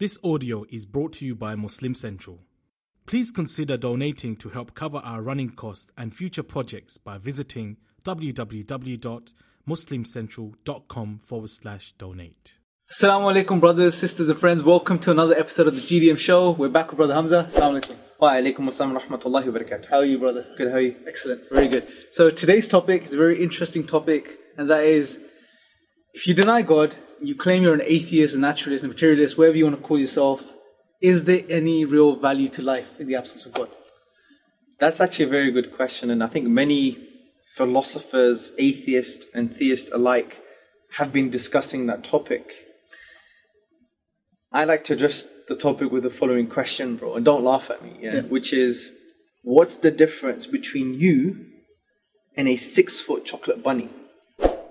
This audio is brought to you by Muslim Central. Please consider donating to help cover our running costs and future projects by visiting www.muslimcentral.com forward slash donate. Assalamu alaikum, brothers, sisters, and friends. Welcome to another episode of the GDM show. We're back with Brother Hamza. Assalamu alaikum. Wa alaikum assalam wa rahmatullahi wa barakatuh. How are you, brother? Good, how are you? Excellent. Very good. So today's topic is a very interesting topic, and that is if you deny God, you claim you're an atheist, a naturalist, a materialist, whatever you want to call yourself, is there any real value to life in the absence of God? That's actually a very good question, and I think many philosophers, atheists and theists alike, have been discussing that topic. I like to address the topic with the following question, bro, and don't laugh at me, yeah? Yeah. which is what's the difference between you and a six foot chocolate bunny?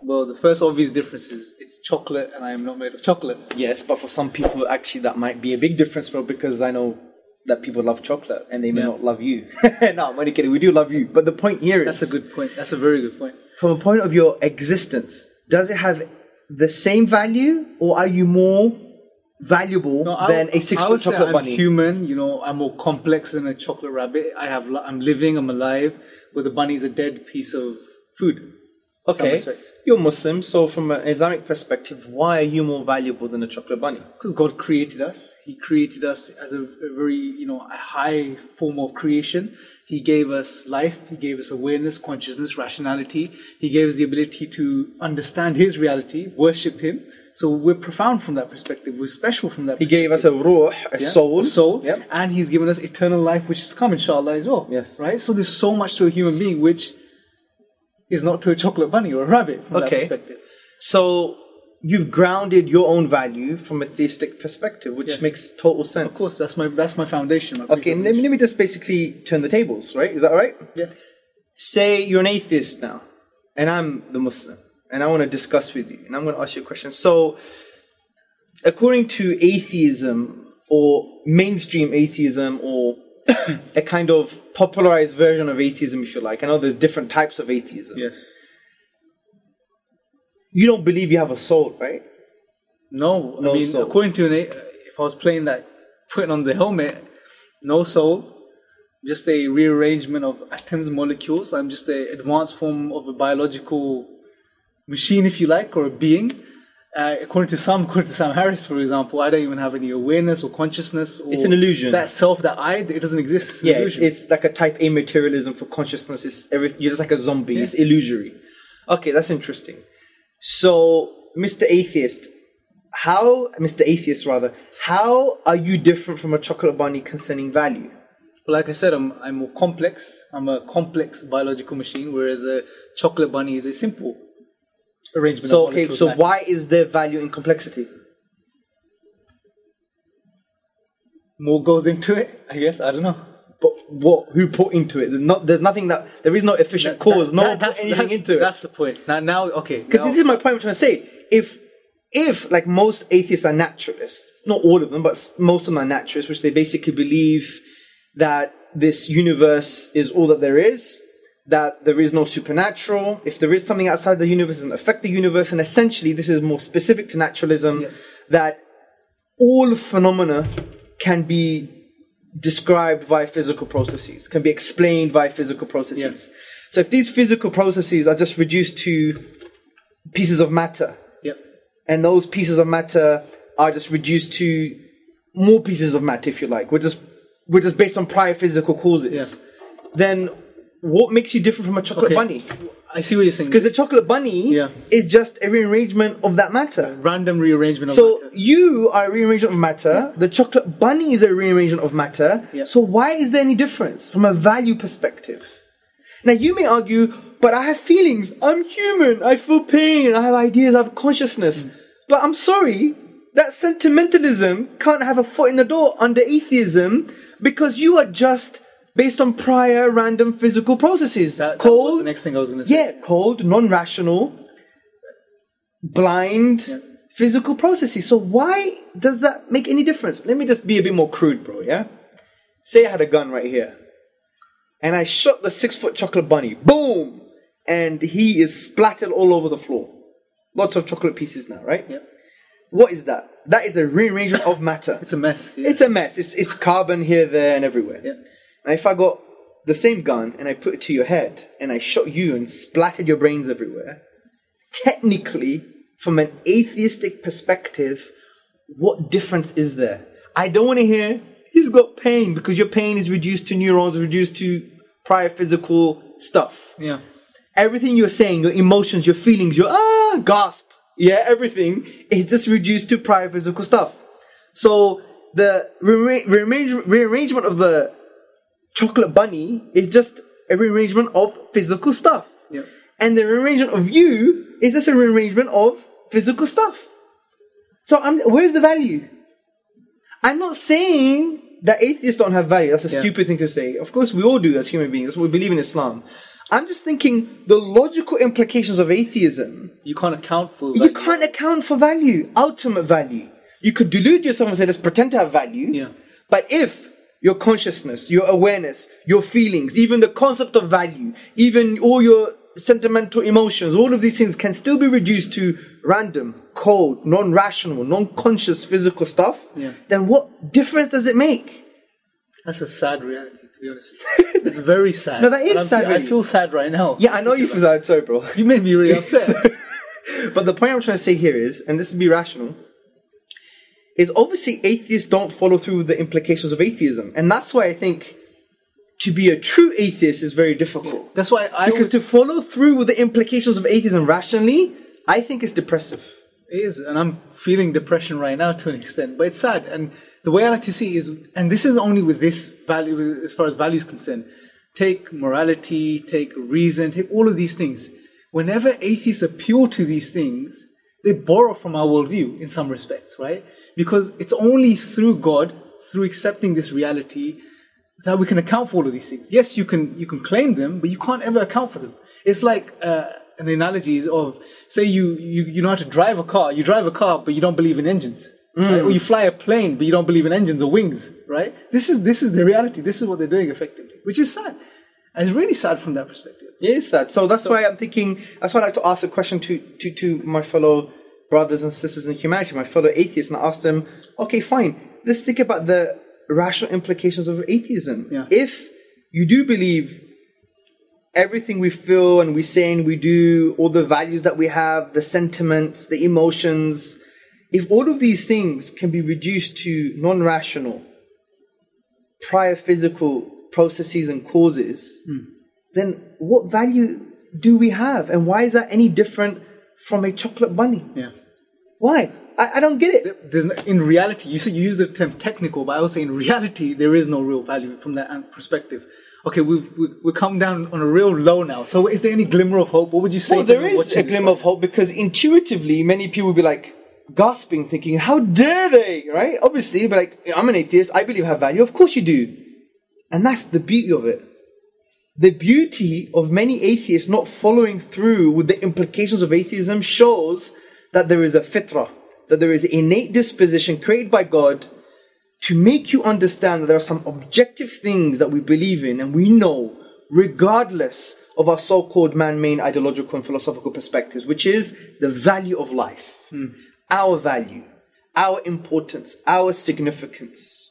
Well, the first obvious difference is chocolate, and I am not made of chocolate. Yes, but for some people, actually, that might be a big difference, bro, because I know that people love chocolate and they may Yeah. not love you. no, I'm only kidding. We do love you. But the point here is That's a good point. That's a very good point. from a point of your existence, does it have the same value or are you more valuable No, I than a six foot would say I'm bunny? human, you know, I'm more complex than a chocolate rabbit. I have, I'm living, I'm alive, where the bunny is a dead piece of food. Okay, you're Muslim, so from an Islamic perspective, why are you more valuable than a chocolate bunny? Because God created us. He created us as a, a very, you know, a high form of creation. He gave us life. He gave us awareness, consciousness, rationality. He gave us the ability to understand His reality, worship Him. So we're profound from that perspective. We're special from that He gave us a ruh, a Yeah, soul. a soul, Yep. and He's given us eternal life, which is to come, inshallah, as well. Yes. Right? So there's so much to a human being which is not to a chocolate bunny or a rabbit from that Okay. perspective. So you've grounded your own value from a theistic perspective, which Yes. makes total sense. Of course, that's my that's my foundation. My Okay, let me, let me just basically turn the tables, right? Is that right? Yeah. Say you're an atheist now, and I'm the Muslim, and I want to discuss with you, and I'm going to ask you a question. So, according to atheism, or mainstream atheism, or a kind of popularized version of atheism, if you like, I know there's different types of atheism. Yes. You don't believe you have a soul, right? No, No I mean, soul. according to an, if I was playing that, putting on the helmet, no soul, just a rearrangement of atoms, molecules. I'm just a advanced form of a biological machine, if you like, or a being. Uh, according to some, according to Sam Harris, for example, I don't even have any awareness or consciousness. Or It's an illusion. That self, that I, it doesn't exist. It's Yeah, it's, it's like a type A materialism for consciousness. It's everything. You're just like a zombie. It's illusory. Okay, that's interesting. So, Mr. Atheist, how, Mr. Atheist rather, how are you different from a chocolate bunny concerning value? But like I said, I'm, I'm more complex. I'm a complex biological machine, whereas a chocolate bunny is a simple arrangement. So, okay, so and why is there value in complexity? more goes into it. I guess I don't know. But what? Who put into it? There's, not, there's nothing that there is no efficient cause. That- no that- that's, anything that- into it. That's the point. Now, now, okay. Because this is my point I'm trying to say. If, if like most atheists are naturalists, not all of them, but most of them are naturalists, which they basically believe that this universe is all that there is, that there is no supernatural. If there is something outside the universe, it doesn't affect the universe, and essentially this is more specific to naturalism, Yeah. that all phenomena can be described via physical processes, can be explained via physical processes. Yes. So if these physical processes are just reduced to pieces of matter, Yep. and those pieces of matter are just reduced to more pieces of matter, if you like, which is which is based on prior physical causes, Yeah. then what makes you different from a chocolate Okay. bunny? I see what you're saying. Because the chocolate bunny Yeah. is just a rearrangement of that matter. random rearrangement of So matter. you are a rearrangement of matter. The chocolate bunny is a rearrangement of matter. Yeah. So why is there any difference from a value perspective? Now you may argue, but I have feelings. I'm human. I feel pain. I have ideas. I have consciousness. Mm. But I'm sorry, that sentimentalism can't have a foot in the door under atheism because you are just based on prior random physical processes. That, that was cold, the next thing I was going to say. yeah, cold, non-rational, blind, Yeah. physical processes. So why does that make any difference? Let me just be a bit more crude, bro. Yeah. Say I had a gun right here, and I shot the six-foot chocolate bunny. Boom, and he is splattered all over the floor. Lots of chocolate pieces now, right? Yep. What is that? That is a rearrangement of matter. It's a mess. yeah. It's a mess. It's, it's carbon here, there, and everywhere. Yeah. And if I got the same gun and I put it to your head and I shot you and splattered your brains everywhere, technically, from an atheistic perspective, what difference is there? I don't want to hear he's got pain because your pain is reduced to neurons, reduced to prior physical stuff. yeah. Everything you're saying, your emotions, your feelings, your ah gasp, yeah, everything is just reduced to prior physical stuff. So the rearra- rearrange- rearrangement of the chocolate bunny is just a rearrangement of physical stuff. Yeah. And the rearrangement of you is just a rearrangement of physical stuff. So I'm, where's the value? I'm not saying that atheists don't have value. That's a Yeah. stupid thing to say. Of course, we all do as human beings. We believe in Islam. I'm just thinking the logical implications of atheism. You can't account for. You value. can't account for value, ultimate value. You could delude yourself and say, let's pretend to have value. Yeah. But if your consciousness, your awareness, your feelings, even the concept of value, even all your sentimental emotions, all of these things can still be reduced to random, cold, non rational, non conscious physical stuff, Yeah. then what difference does it make? That's a sad reality, to be honest with you. It's very sad. No, that is I'm- sad, I feel sad right now. Yeah, I know you feel that, sorry, bro. You made me really upset. but the point I'm trying to say here is, and this is be rational, is obviously atheists don't follow through with the implications of atheism. And that's why I think to be a true atheist is very difficult. That's why I Because to follow through with the implications of atheism rationally, I think is depressive. It is, and I'm feeling depression right now to an extent. But it's sad, and the way I like to see is, and this is only with this value, as far as value is concerned. Take morality, take reason, take all of these things. Whenever atheists appeal to these things, they borrow from our worldview in some respects, right? Because it's only through God, through accepting this reality, that we can account for all of these things. Yes, you can you can claim them, but you can't ever account for them. It's like uh, an analogy is of say you, you you know how to drive a car. You drive a car, but you don't believe in engines. Right? Or you fly a plane, but you don't believe in engines or wings. Right? This is this is the reality. This is what they're doing effectively, which is sad. And it's really sad from that perspective. It is sad. So that's why I'm thinking, that's why I like to ask a question to, to, to my fellow brothers and sisters in humanity, my fellow atheists, and I asked them, okay, fine, let's think about the rational implications of atheism. Yeah. If you do believe everything we feel and we say and we do, all the values that we have, the sentiments, the emotions, if all of these things can be reduced to non rational, prior physical processes and causes, hmm. then what value do we have? And why is that any different from a chocolate bunny? Yeah. Why? I, I don't get it. There's no, in reality, you said you use the term technical, but I would say in reality there is no real value from that perspective. Okay, we've we, we've come down on a real low now. So is there any glimmer of hope? What would you say? Well, to there me is watching a glimmer of hope because intuitively many people will be like gasping, thinking, How dare they? Right? Obviously, they'll like, I'm an atheist, I believe I have value. Of course you do. And that's the beauty of it. The beauty of many atheists not following through with the implications of atheism shows that there is a fitrah, that there is an innate disposition created by God to make you understand that there are some objective things that we believe in and we know, regardless of our so called man made ideological and philosophical perspectives, which is the value of life, hmm. our value, our importance, our significance.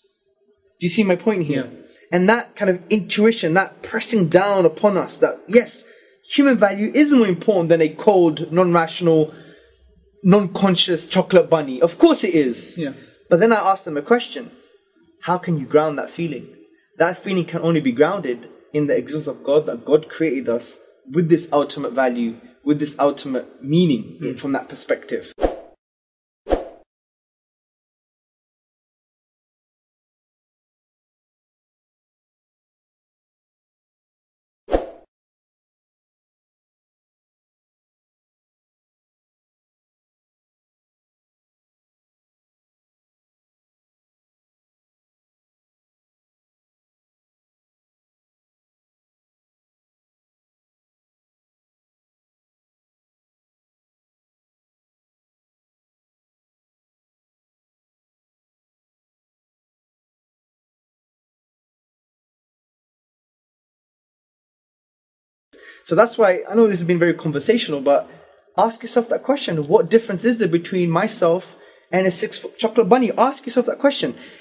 Do you see my point here? Yeah. And that kind of intuition, that pressing down upon us that, yes, human value is more important than a cold, non rational, non conscious chocolate bunny. Of course it is. Yeah. But then I asked them a question How can you ground that feeling? That feeling can only be grounded in the existence of God, that God created us with this ultimate value, with this ultimate meaning mm. from that perspective. So that's why I know this has been very conversational, but ask yourself that question what difference is there between myself and a six foot chocolate bunny? Ask yourself that question.